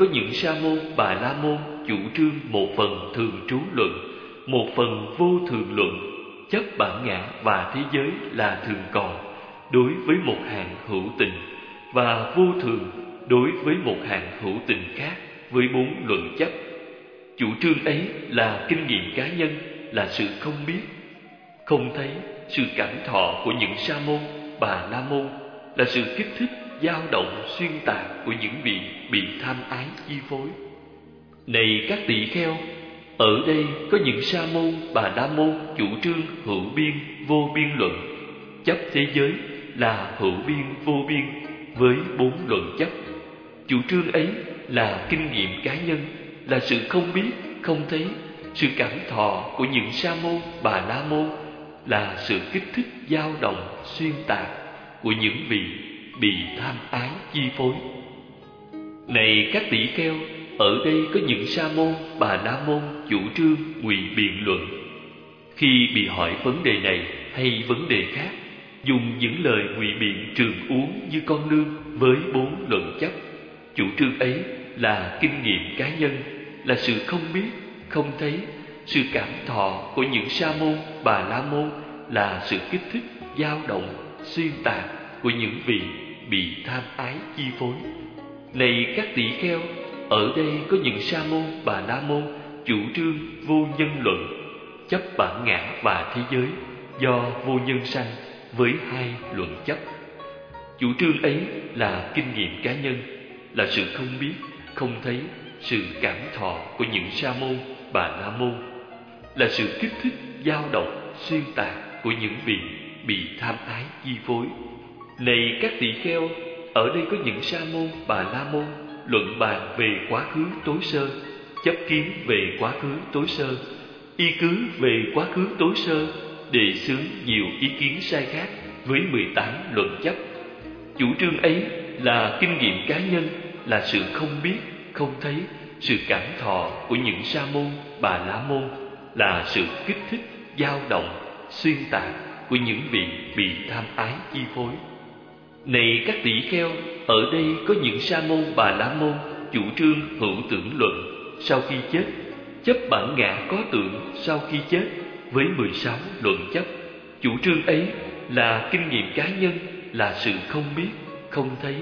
có những sa môn, bà la môn chủ trương một phần thường trú luận, một phần vô thường luận, chấp bản ngã và thế giới là thường còn đối với một hàng hữu tình và vô thường đối với một hàng hữu tình khác với bốn luận chấp. Chủ trương ấy là kinh nghiệm cá nhân, là sự không biết, không thấy sự cảm thọ của những sa môn, bà la môn là sự kích thích, dao động, xuyên tạc của những vị bị tham ái chi phối. Này các tỳ kheo, ở đây có những sa môn, bà la môn chủ trương hữu biên, vô biên luận, chấp thế giới là hữu biên, vô biên với bốn luận chấp. Chủ trương ấy là kinh nghiệm cá nhân, là sự không biết, không thấy, sự cảm thọ của những sa môn, bà la môn là sự kích thích dao động, xuyên tạc của những vị bị tham ái chi phối. Này các tỷ kheo, ở đây có những sa môn, bà la môn chủ trương ngụy biện luận. Khi bị hỏi vấn đề này hay vấn đề khác, dùng những lời ngụy biện trường uống như con lương với bốn luận chấp. Chủ trương ấy là kinh nghiệm cá nhân, là sự không biết, không thấy, sự cảm thọ của những sa môn, bà la môn là sự kích thích, dao động, xuyên tạc của những vị bị tham ái chi phối. Này các tỷ kheo, ở đây có những sa môn, bà la môn chủ trương vô nhân luận, chấp bản ngã và thế giới do vô nhân sanh với hai luận chấp. Chủ trương ấy là kinh nghiệm cá nhân, là sự không biết, không thấy, sự cảm thọ của những sa môn, bà la môn, là sự kích thích, dao động, xuyên tạc của những vị bị tham ái chi phối. Này các tỳ kheo, ở đây có những sa môn, bà la môn luận bàn về quá khứ tối sơ, chấp kiến về quá khứ tối sơ, y cứ về quá khứ tối sơ, đề xướng nhiều ý kiến sai khác với 18 luận chấp. Chủ trương ấy là kinh nghiệm cá nhân, là sự không biết, không thấy, sự cảm thọ của những sa môn, bà la môn, là sự kích thích, dao động, xuyên tạc của những vị bị tham ái chi phối. Này các tỷ kheo, ở đây có những sa môn bà la môn chủ trương hữu tưởng luận sau khi chết, chấp bản ngã có tượng sau khi chết với 16 luận chấp. Chủ trương ấy là kinh nghiệm cá nhân, là sự không biết, không thấy,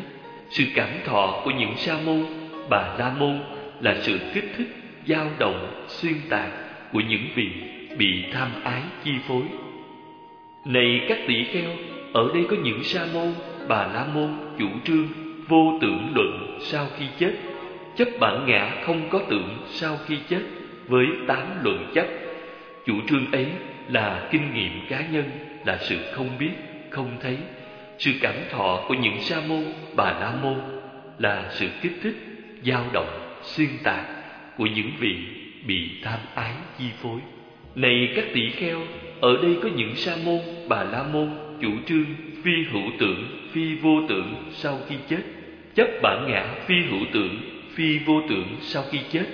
sự cảm thọ của những sa môn, bà la môn là sự kích thích, dao động, xuyên tạc của những vị bị tham ái chi phối. Này các tỷ kheo, ở đây có những sa môn, bà la môn chủ trương vô tưởng luận sau khi chết, chấp bản ngã không có tưởng sau khi chết với tám luận chấp. Chủ trương ấy là kinh nghiệm cá nhân, là sự không biết, không thấy. Sự cảm thọ của những sa môn, bà la môn là sự kích thích, dao động, xuyên tạc của những vị bị tham ái chi phối. Này các tỷ kheo, ở đây có những sa môn, bà la môn chủ trương phi hữu tượng, phi vô tượng sau khi chết, chấp bản ngã phi hữu tượng, phi vô tượng sau khi chết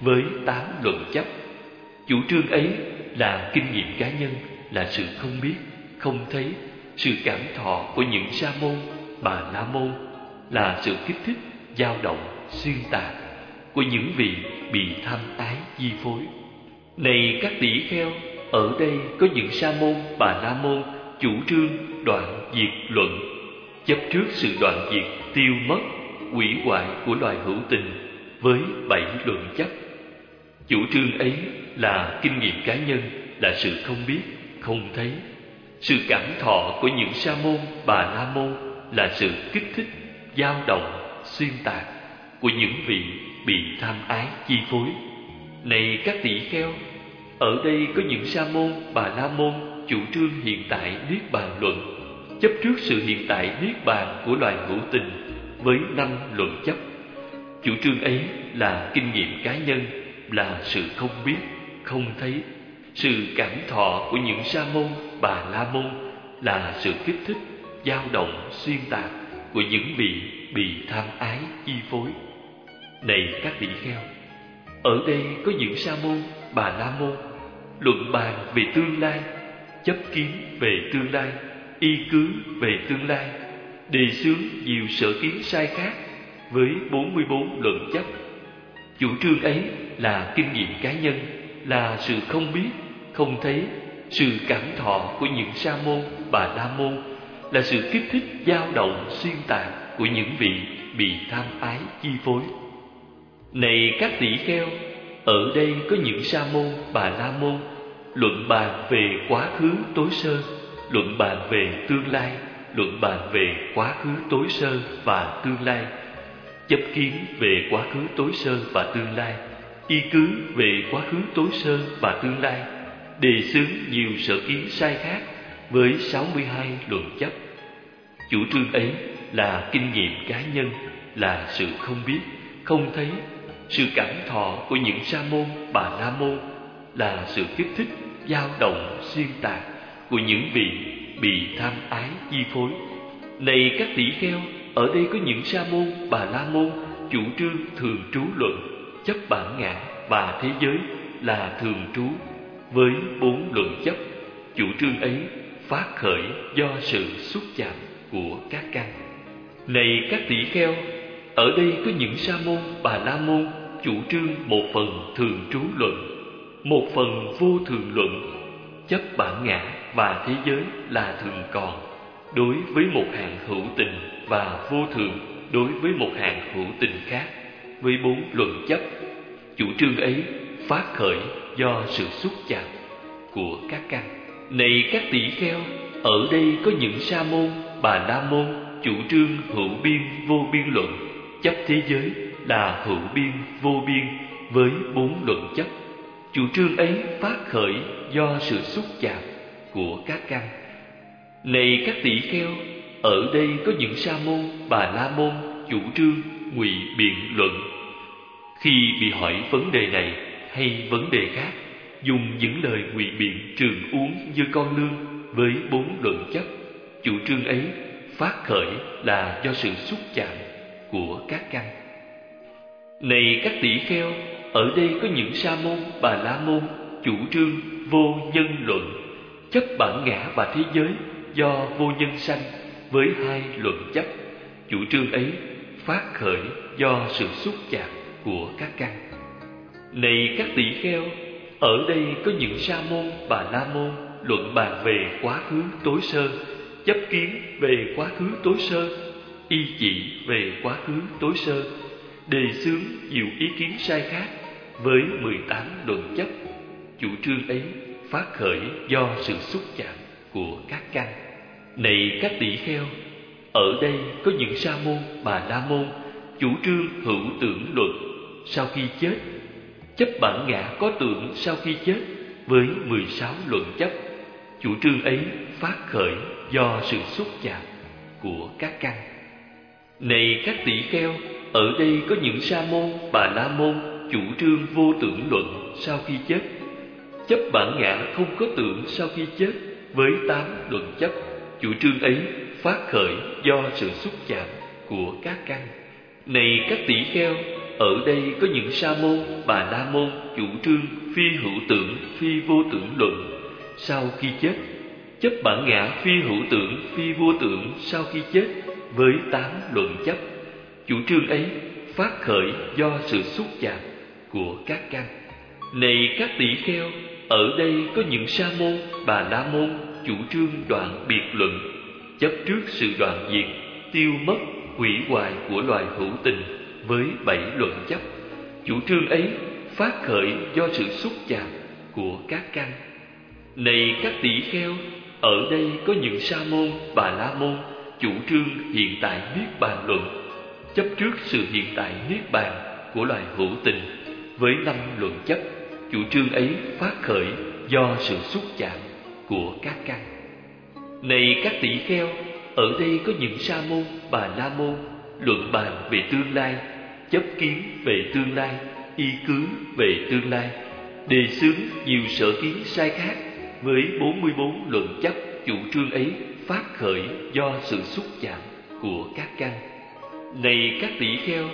với tám luận chấp. Chủ trương ấy là kinh nghiệm cá nhân, là sự không biết, không thấy, sự cảm thọ của những sa môn, bà la môn là sự kích thích, dao động, xuyên tạc của những vị bị tham ái chi phối. Này các tỷ kheo, ở đây có những sa môn, bà la môn chủ trương đoạn diệt luận, chấp trước sự đoạn diệt tiêu mất, quỷ hoại của loài hữu tình với bảy luận chấp. Chủ trương ấy là kinh nghiệm cá nhân, là sự không biết, không thấy. Sự cảm thọ của những sa môn, bà la môn là sự kích thích, dao động, xuyên tạc của những vị bị tham ái chi phối. Này các tỷ kheo, ở đây có những sa môn, bà la môn chủ trương hiện tại niết bàn luận, chấp trước sự hiện tại niết bàn của loài hữu tình với năm luận chấp. Chủ trương ấy là kinh nghiệm cá nhân, là sự không biết, không thấy. Sự cảm thọ của những sa môn, bà la môn là sự kích thích, dao động, xuyên tạc của những vị bị tham ái chi phối. Này các tỷ kheo, ở đây có những sa môn, bà la môn luận bàn về tương lai, chấp kiến về tương lai, y cứ về tương lai, đề xướng nhiều sở kiến sai khác với 44 luận chấp. Chủ trương ấy là kinh nghiệm cá nhân, là sự không biết, không thấy, sự cảm thọ của những sa môn, bà la môn, là sự kích thích dao động xuyên tạc của những vị bị tham ái chi phối. Này các tỷ kheo, ở đây có những sa môn, bà la môn luận bàn về quá khứ tối sơ, luận bàn về tương lai, luận bàn về quá khứ tối sơ và tương lai, chấp kiến về quá khứ tối sơ và tương lai, y cứ về quá khứ tối sơ và tương lai, đề xướng nhiều sở kiến sai khác với 62 luận chấp. Chủ trương ấy là kinh nghiệm cá nhân, là sự không biết, không thấy, sự cảm thọ của những sa môn, bà la môn là sự kích thích, dao động, xuyên tạc của những vị bị tham ái chi phối. Này các tỷ kheo, ở đây có những sa môn, bà la môn chủ trương thường trú luận, chấp bản ngã và thế giới là thường trú với bốn luận chấp. Chủ trương ấy phát khởi do sự xúc chạm của các căn. Này các tỷ kheo, ở đây có những sa môn, bà la môn chủ trương một phần thường trú luận, một phần vô thường luận, chấp bản ngã và thế giới là thường còn đối với một hạng hữu tình và vô thường đối với một hạng hữu tình khác với bốn luận chấp. Chủ trương ấy phát khởi do sự xúc chạm của các căn. Này các tỷ kheo, ở đây có những sa môn, bà la môn chủ trương hữu biên vô biên luận, chấp thế giới là hữu biên vô biên với bốn luận chấp. Chủ trương ấy phát khởi do sự xúc chạm của các căn. Này các tỷ kheo, ở đây có những sa môn, bà la môn chủ trương ngụy biện luận. Khi bị hỏi vấn đề này hay vấn đề khác, dùng những lời ngụy biện trường uống như con lương với bốn luận chấp. Chủ trương ấy phát khởi là do sự xúc chạm của các căn. Này các tỷ kheo, ở đây có những sa môn, bà la môn chủ trương vô nhân luận, chấp bản ngã và thế giới do vô nhân sanh với hai luận chấp. Chủ trương ấy phát khởi do sự xúc chạm của các căn. Này các tỷ kheo, ở đây có những sa môn, bà la môn luận bàn về quá khứ tối sơ, chấp kiến về quá khứ tối sơ, y chỉ về quá khứ tối sơ, đề xướng nhiều ý kiến sai khác với 18 luận chấp. Chủ trương ấy phát khởi do sự xúc chạm của các căn. Này các tỷ kheo, ở đây có những sa môn, bà la môn chủ trương hữu tưởng luật sau khi chết, chấp bản ngã có tưởng sau khi chết với 16 luận chấp. Chủ trương ấy phát khởi do sự xúc chạm của các căn. Này các tỷ kheo, ở đây có những sa môn, bà la môn chủ trương vô tưởng luận sau khi chết, chấp bản ngã không có tưởng sau khi chết với tám luận chấp. Chủ trương ấy phát khởi do sự xúc chạm của các căn. Này các tỷ kheo, ở đây có những sa môn, bà la môn chủ trương phi hữu tưởng, phi vô tưởng luận sau khi chết, chấp bản ngã phi hữu tưởng, phi vô tưởng sau khi chết với tám luận chấp. Chủ trương ấy phát khởi do sự xúc chạm của các căn. Này các tỷ kheo, ở đây có những sa môn, bà la môn chủ trương đoạn biệt luận, chấp trước sự đoạn diệt, tiêu mất, hủy hoại của loài hữu tình với bảy luận chấp. Chủ trương ấy phát khởi do sự xúc chạm của các căn. Này các tỷ kheo, ở đây có những sa môn, bà la môn chủ trương hiện tại biết bàn luận, chấp trước sự hiện tại niết bàn của loài hữu tình với năm luận chấp. Chủ trương ấy phát khởi do sự xúc chạm của các căn. Này các tỷ kheo, ở đây có những sa môn, bà la môn luận bàn về tương lai, chấp kiến về tương lai, y cứ về tương lai, đề xướng nhiều sở kiến sai khác với 44 luận chấp chủ trương ấy phát khởi do sự xúc chạm của các căn. Này các tỷ kheo,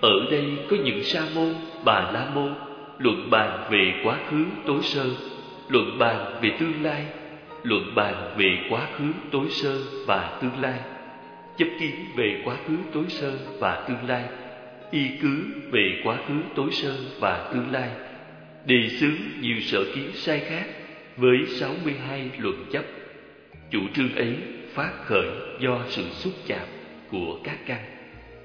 ở đây có những sa môn, bà la môn luận bàn về quá khứ tối sơ, luận bàn về tương lai, luận bàn về quá khứ tối sơ và tương lai, chấp kiến về quá khứ tối sơ và tương lai y cứ về quá khứ tối sơ và tương lai, đề xướng nhiều sở kiến sai khác với 62 luận chấp. Chủ trương ấy phát khởi do sự xúc chạm của các căn.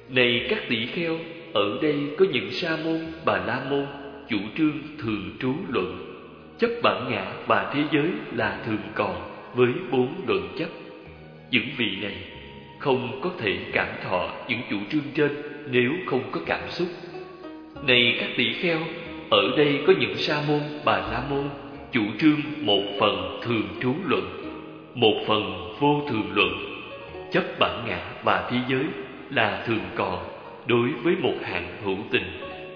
Này các tỷ kheo, ở đây có những sa môn, bà la môn chủ trương thường trú luận, chấp bản ngã và thế giới là thường còn với bốn luận chấp. Những vị này không có thể cảm thọ những chủ trương trên nếu không có cảm xúc. Này các tỷ kheo, ở đây có những sa môn, bà la môn chủ trương một phần thường trú luận, một phần vô thường luận, chấp bản ngã và thế giới là thường còn đối với một hạng hữu tình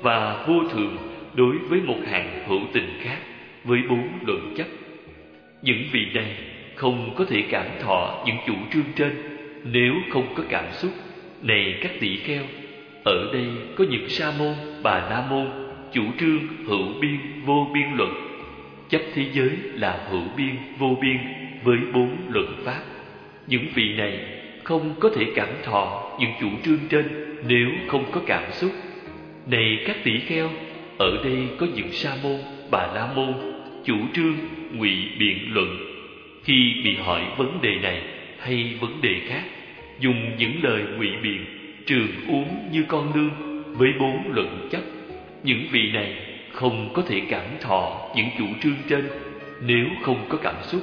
và vô thường đối với một hạng hữu tình khác với bốn luận chấp. Những vị này không có thể cảm thọ những chủ trương trên nếu không có cảm xúc. Này các tỷ kheo, ở đây có những sa môn, bà la môn chủ trương hữu biên vô biên luận, chấp thế giới là hữu biên vô biên với bốn luận pháp. Những vị này không có thể cảm thọ những chủ trương trên nếu không có cảm xúc. Này các tỷ kheo, ở đây có những sa môn, bà la môn chủ trương ngụy biện luận. Khi bị hỏi vấn đề này hay vấn đề khác, dùng những lời ngụy biện trường uống như con nương với bốn luận chấp. Những vị này không có thể cảm thọ những chủ trương trên nếu không có cảm xúc.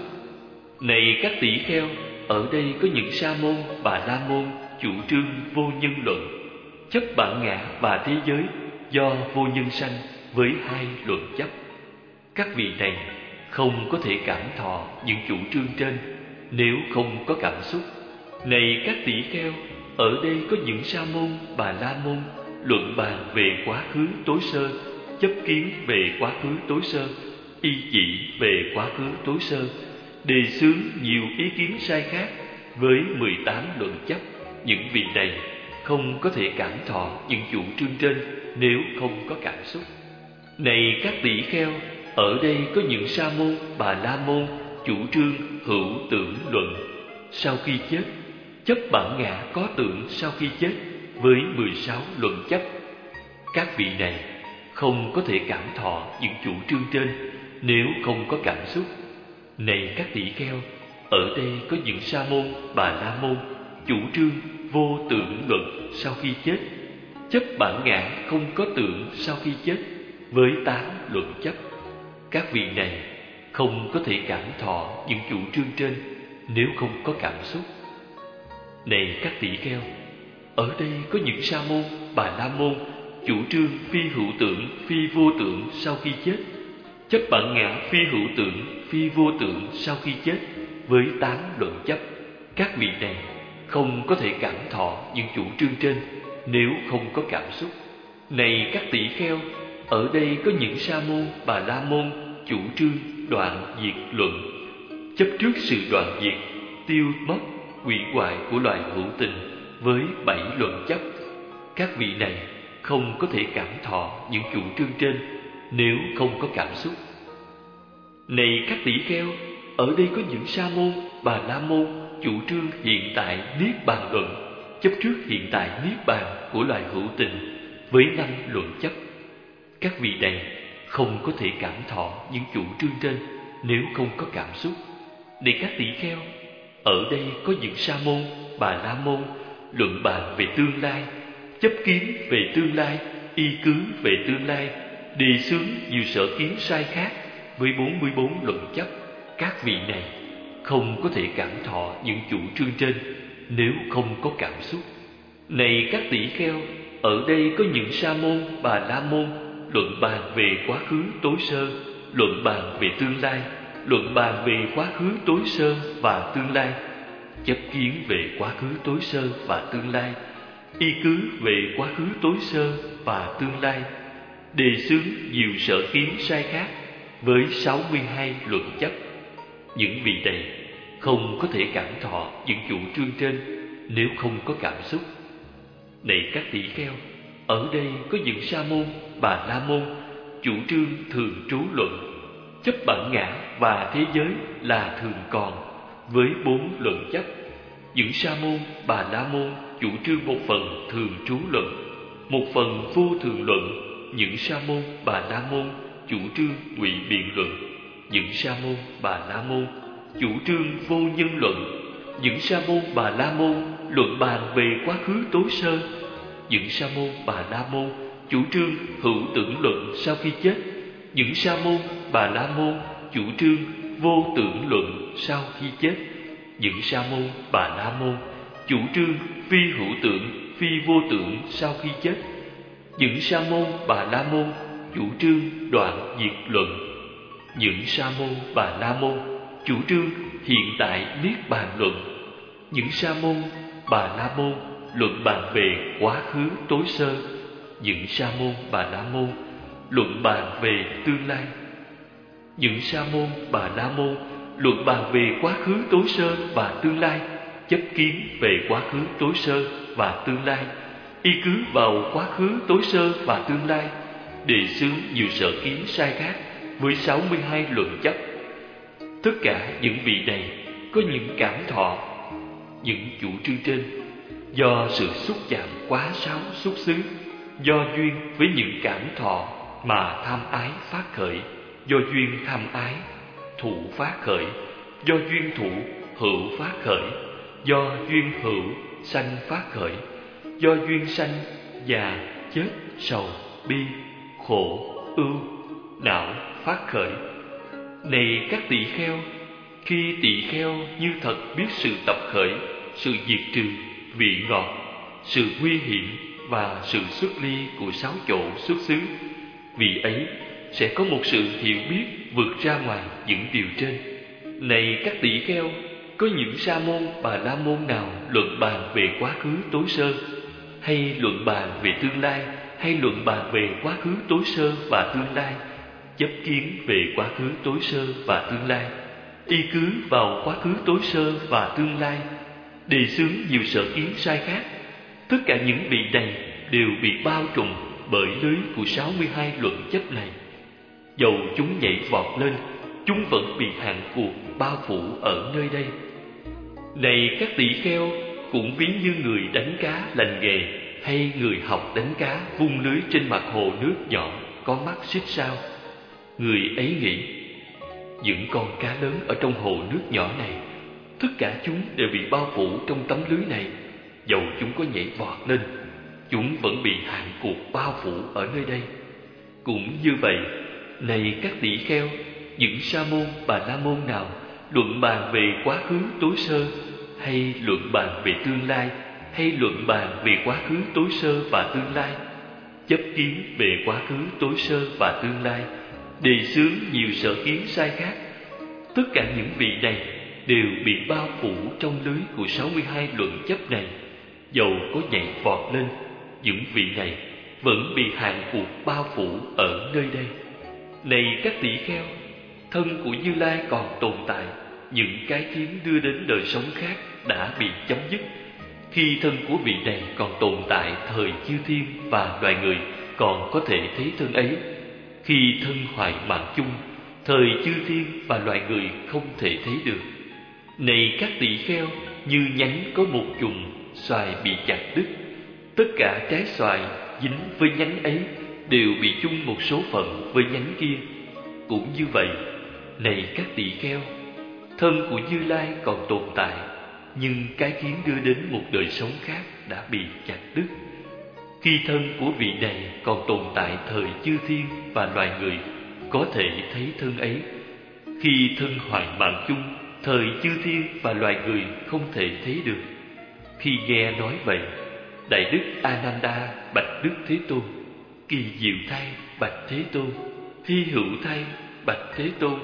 Này các tỷ kheo, ở đây có những sa môn, bà la môn chủ trương vô nhân luận, chấp bản ngã và thế giới do vô nhân sanh với hai luận chấp. Các vị này không có thể cảm thọ những chủ trương trên nếu không có cảm xúc. Này các tỷ kheo, ở đây có những sa môn, bà la môn luận bàn về quá khứ tối sơ, chấp kiến về quá khứ tối sơ, y chỉ về quá khứ tối sơ, đề xướng nhiều ý kiến sai khác với 18 luận chấp. Những vị này không có thể cảm thọ những chủ trương trên nếu không có cảm xúc. Này các tỷ kheo, ở đây có những sa môn, bà la môn chủ trương hữu tưởng luận. Sau khi chết, chấp bản ngã có tưởng sau khi chết với 16 luận chấp. Các vị này không có thể cảm thọ những chủ trương trên nếu không có cảm xúc. Này các tỷ kheo, ở đây có những sa môn, bà la môn chủ trương vô tưởng luận sau khi chết, chấp bản ngã không có tưởng sau khi chết với tám luận chấp. Các vị này không có thể cảm thọ những chủ trương trên nếu không có cảm xúc. Này các tỷ kheo, ở đây có những sa môn, bà la môn chủ trương phi hữu tưởng, phi vô tưởng sau khi chết, chấp bản ngã phi hữu tưởng, phi vô tưởng sau khi chết với tám luận chấp. Các vị này không có thể cảm thọ những chủ trương trên nếu không có cảm xúc. Này các tỷ kheo, ở đây có những sa môn, bà la môn chủ trương đoạn diệt luận, chấp trước sự đoạn diệt, tiêu mất, hủy hoại của loài hữu tình với bảy luận chấp. Các vị này không có thể cảm thọ những chủ trương trên nếu không có cảm xúc. Này các tỷ kheo, ở đây có những sa môn, bà la môn chủ trương hiện tại niết bàn luận, chấp trước hiện tại niết bàn của loài hữu tình với năm luận chấp. Các vị này không có thể cảm thọ những chủ trương trên nếu không có cảm xúc. Này các tỷ kheo, ở đây có những sa môn, bà la môn luận bàn về tương lai, chấp kiến về tương lai, y cứ về tương lai, đề xướng nhiều sở kiến sai khác với 44 luận chấp. Các vị này không có thể cảm thọ những chủ trương trên nếu không có cảm xúc. Này các tỷ kheo, ở đây có những sa môn, bà la môn luận bàn về quá khứ tối sơ, luận bàn về tương lai, luận bàn về quá khứ tối sơ và tương lai, chấp kiến về quá khứ tối sơ và tương lai, y cứ về quá khứ tối sơ và tương lai, đề xướng nhiều sở kiến sai khác với 62 luận chấp. Những vị này không có thể cảm thọ những chủ trương trên nếu không có cảm xúc. Này các tỷ kheo, ở đây có những sa môn, bà la môn chủ trương thường trú luận, chấp bản ngã và thế giới là thường còn với bốn luận chấp. Những sa môn, bà la môn chủ trương một phần thường trú luận, một phần vô thường luận những sa môn bà la môn chủ trương ngụy biện luận. Những sa môn bà la môn chủ trương vô nhân luận. Những sa môn bà la môn luận bàn về quá khứ tối sơ. Những sa môn bà la môn chủ trương hữu tưởng luận sau khi chết. Những sa môn bà la môn chủ trương vô tưởng luận sau khi chết. Những sa môn bà la môn chủ trương phi hữu tưởng, phi vô tưởng sau khi chết những sa môn bà la môn, chủ trương đoạn diệt luận. Những sa môn bà la môn, chủ trương hiện tại niết bàn luận. Những sa môn bà la môn, luận bàn về quá khứ tối sơ. Những sa môn bà la môn, luận bàn về tương lai. Những sa môn bà la môn, luận bàn về quá khứ tối sơ và tương lai, chấp kiến về quá khứ tối sơ và tương lai y cứ vào quá khứ tối sơ và tương lai, đề xướng nhiều sở kiến sai khác với 62 luận chấp tất cả những vị này có những cảm thọ, những chủ trương trên, do sự xúc chạm quá sáo xúc xứ, do duyên với những cảm thọ mà tham ái phát khởi, do duyên tham ái, thủ phát khởi, do duyên thủ, hữu phát khởi, do duyên hữu sanh phát khởi do duyên sanh già chết sầu bi khổ ưu não phát khởi. Này các tỳ kheo, khi tỳ kheo như thật biết sự tập khởi, sự diệt trừ, vị ngọt, sự nguy hiểm và sự xuất ly của sáu chỗ xuất xứ vì ấy sẽ có một sự hiểu biết vượt ra ngoài những điều trên. Này các tỷ kheo, có những sa môn bà la môn nào luận bàn về quá khứ tối sơ? Hay luận bàn về tương lai, hay luận bàn về quá khứ tối sơ và tương lai, chấp kiến về quá khứ tối sơ và tương lai, y cứ vào quá khứ tối sơ và tương lai, đề xướng nhiều sở kiến sai khác. Tất cả những vị này đều bị bao trùm bởi lưới của 62 luận chấp này. Dầu chúng nhảy vọt lên, chúng vẫn bị hạn cuộc bao phủ ở nơi đây. Này các tỷ kheo cũng ví như người đánh cá lành nghề, hay người học đánh cá vung lưới trên mặt hồ nước nhỏ, có mắt xích sao. Người ấy nghĩ, những con cá lớn ở trong hồ nước nhỏ này, tất cả chúng đều bị bao phủ trong tấm lưới này. Dầu chúng có nhảy vọt lên, chúng vẫn bị hạn cuộc bao phủ ở nơi đây. Cũng như vậy, này các tỷ kheo, những sa môn bà la môn nào luận bàn về quá khứ tối sơ hay luận bàn về tương lai, hay luận bàn về quá khứ tối sơ và tương lai? Chấp kiến về quá khứ tối sơ và tương lai, đề xướng nhiều sở kiến sai khác. Tất cả những vị này đều bị bao phủ trong lưới của 62 luận chấp này. Dầu có nhảy vọt lên, những vị này vẫn bị hạn cuộc bao phủ ở nơi đây. Này các tỷ kheo, thân của như lai còn tồn tại, những cái kiến đưa đến đời sống khác đã bị chấm dứt. Khi thân của vị này còn tồn tại thời chư thiên và loài người, còn có thể thấy thân ấy. Khi thân hoại mạng chung, thời chư thiên và loài người không thể thấy được. Này các tỷ kheo, như nhánh có một chùm xoài bị chặt đứt, tất cả trái xoài dính với nhánh ấy đều bị chung một số phận với nhánh kia. Cũng như vậy, này các tỷ kheo, thân của như lai còn tồn tại nhưng cái kiến đưa đến một đời sống khác đã bị chặt đứt. Khi thân của vị này còn tồn tại thời chư thiên và loài người, có thể thấy thân ấy. Khi thân hoại mạng chung, thời chư thiên và loài người không thể thấy được. Khi nghe nói vậy, đại đức ananda bạch đức thế tôn, kỳ diệu thay bạch thế tôn, hy hữu thay bạch thế tôn,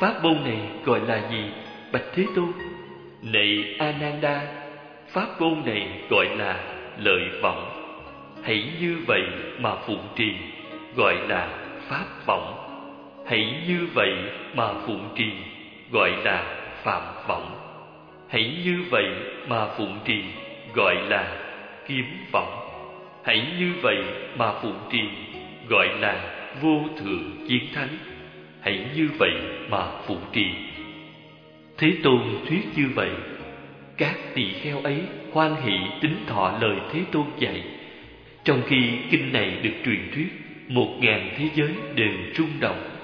pháp môn này gọi là gì? Bạch thế tôn này ananda, pháp môn này gọi là lợi vọng. Hãy như vậy mà phụng trì, gọi là pháp vọng. Hãy như vậy mà phụng trì, gọi là phạm vọng. Hãy như vậy mà phụng trì, gọi là kiếm vọng. Hãy như vậy mà phụng trì, gọi là vô thượng chiến thắng. Hãy như vậy mà phụng trì thế tôn thuyết như vậy các tỳ kheo ấy hoan hỷ tính thọ lời thế tôn dạy. Trong khi kinh này được truyền thuyết, một ngàn thế giới đều rung động.